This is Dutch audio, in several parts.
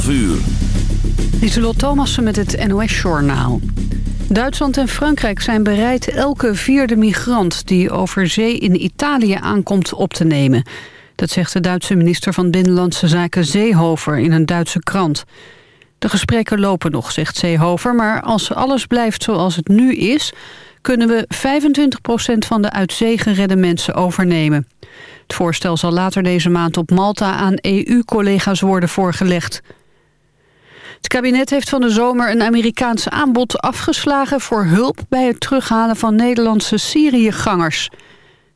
12 uur. Lieselot Thomassen met het NOS-journaal. Duitsland en Frankrijk zijn bereid elke vierde migrant... die over zee in Italië aankomt op te nemen. Dat zegt de Duitse minister van Binnenlandse Zaken Seehofer in een Duitse krant. De gesprekken lopen nog, zegt Seehofer... maar als alles blijft zoals het nu is... kunnen we 25% van de uit zee geredde mensen overnemen. Het voorstel zal later deze maand op Malta aan EU-collega's worden voorgelegd. Het kabinet heeft van de zomer een Amerikaans aanbod afgeslagen... voor hulp bij het terughalen van Nederlandse Syriëgangers.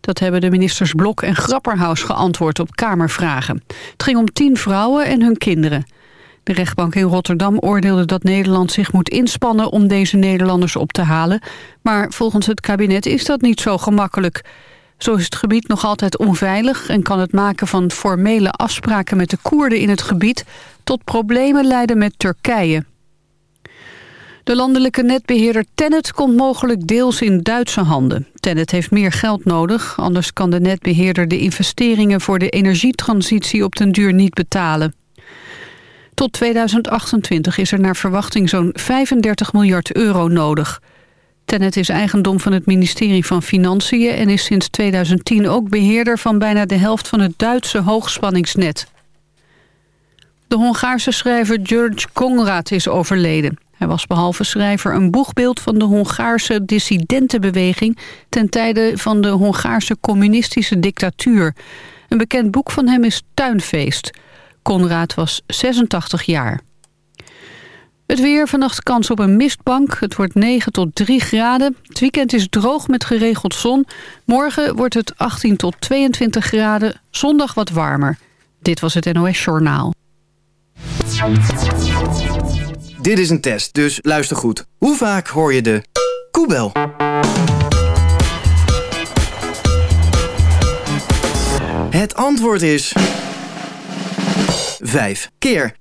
Dat hebben de ministers Blok en Grapperhaus geantwoord op Kamervragen. Het ging om tien vrouwen en hun kinderen. De rechtbank in Rotterdam oordeelde dat Nederland zich moet inspannen... om deze Nederlanders op te halen. Maar volgens het kabinet is dat niet zo gemakkelijk... Zo is het gebied nog altijd onveilig en kan het maken van formele afspraken met de Koerden in het gebied tot problemen leiden met Turkije. De landelijke netbeheerder Tennet komt mogelijk deels in Duitse handen. Tennet heeft meer geld nodig, anders kan de netbeheerder de investeringen voor de energietransitie op den duur niet betalen. Tot 2028 is er naar verwachting zo'n 35 miljard euro nodig. Tennet is eigendom van het ministerie van Financiën... en is sinds 2010 ook beheerder van bijna de helft van het Duitse hoogspanningsnet. De Hongaarse schrijver George Konrad is overleden. Hij was behalve schrijver een boegbeeld van de Hongaarse dissidentenbeweging... ten tijde van de Hongaarse communistische dictatuur. Een bekend boek van hem is Tuinfeest. Konrad was 86 jaar. Het weer, vannacht kans op een mistbank. Het wordt 9 tot 3 graden. Het weekend is droog met geregeld zon. Morgen wordt het 18 tot 22 graden. Zondag wat warmer. Dit was het NOS Journaal. Dit is een test, dus luister goed. Hoe vaak hoor je de koebel? Het antwoord is... Vijf keer.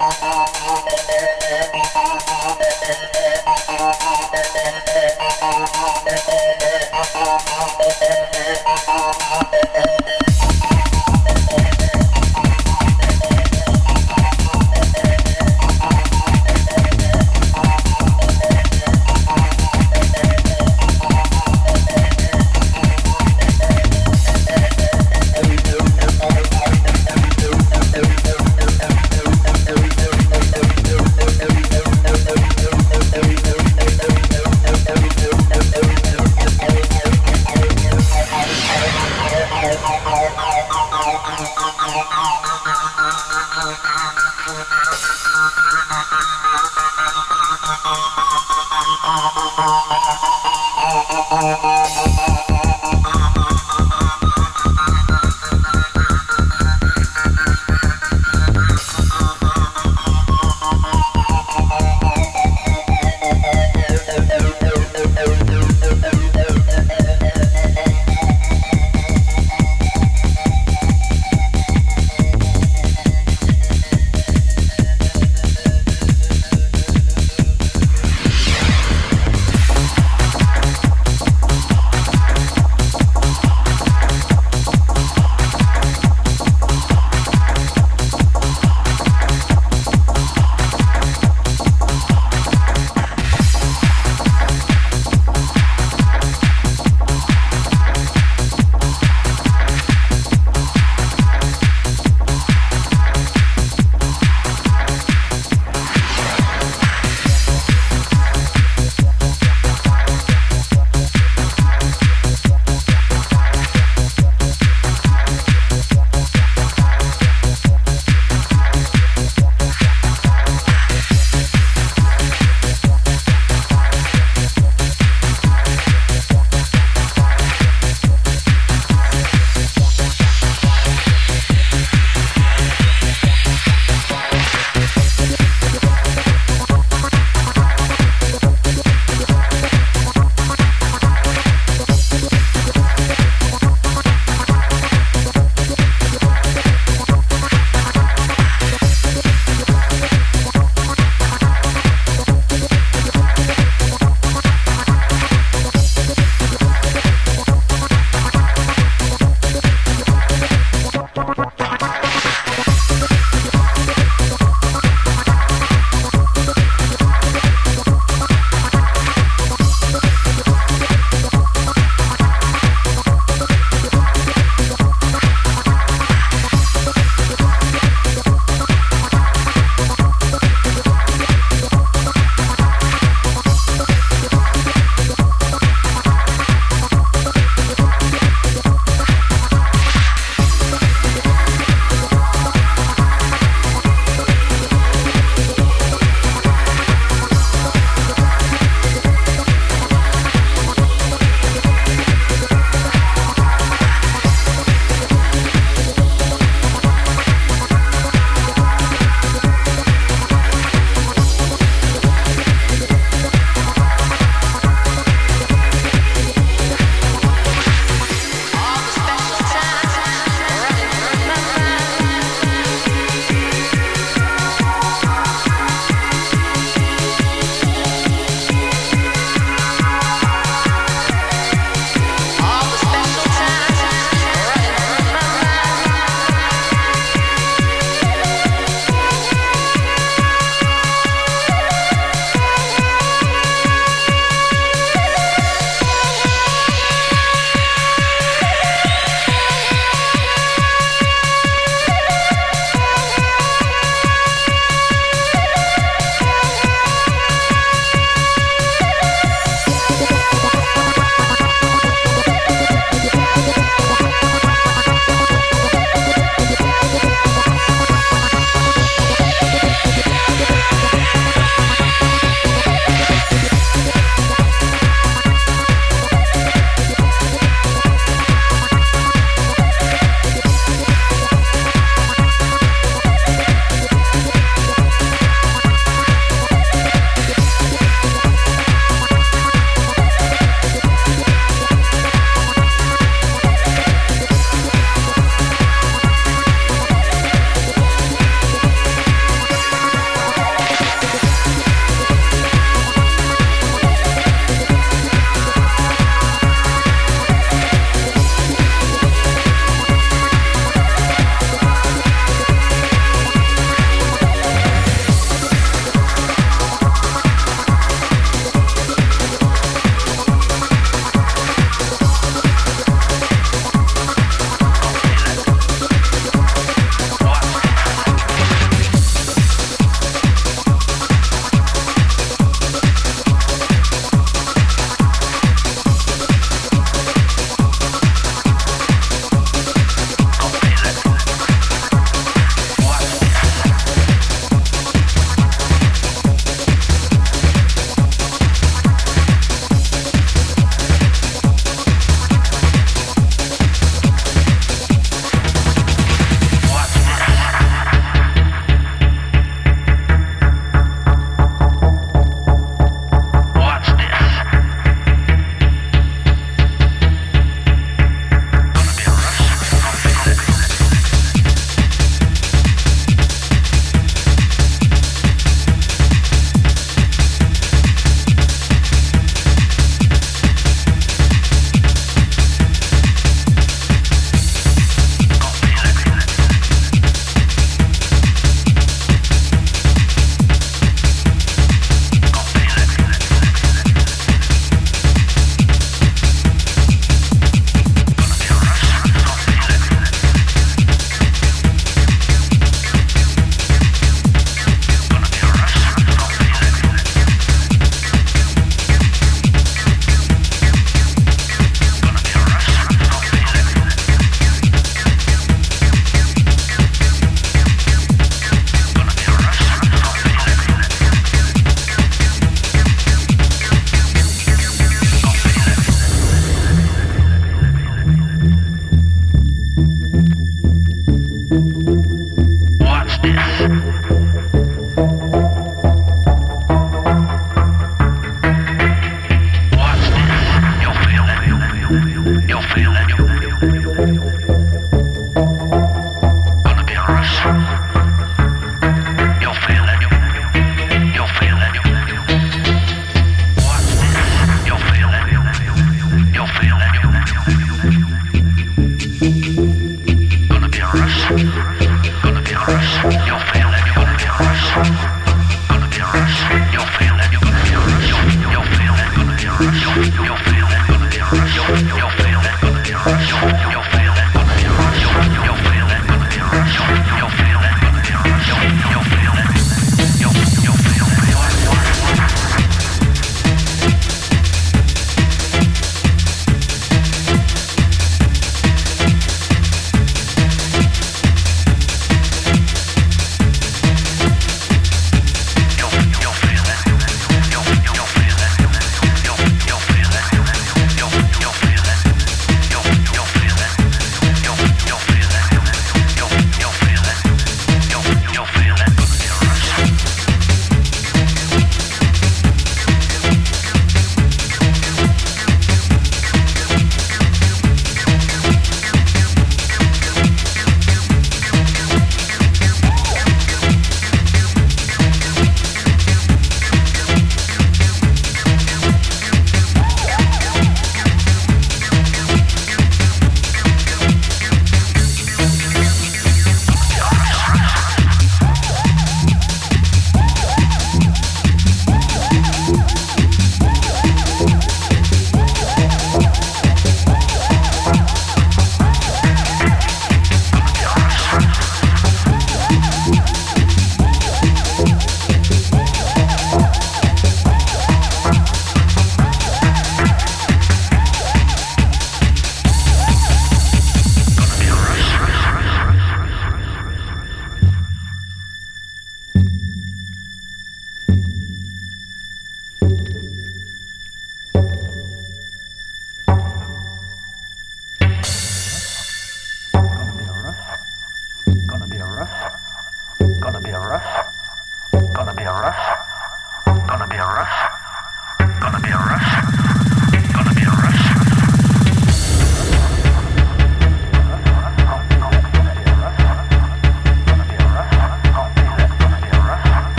Uh-oh.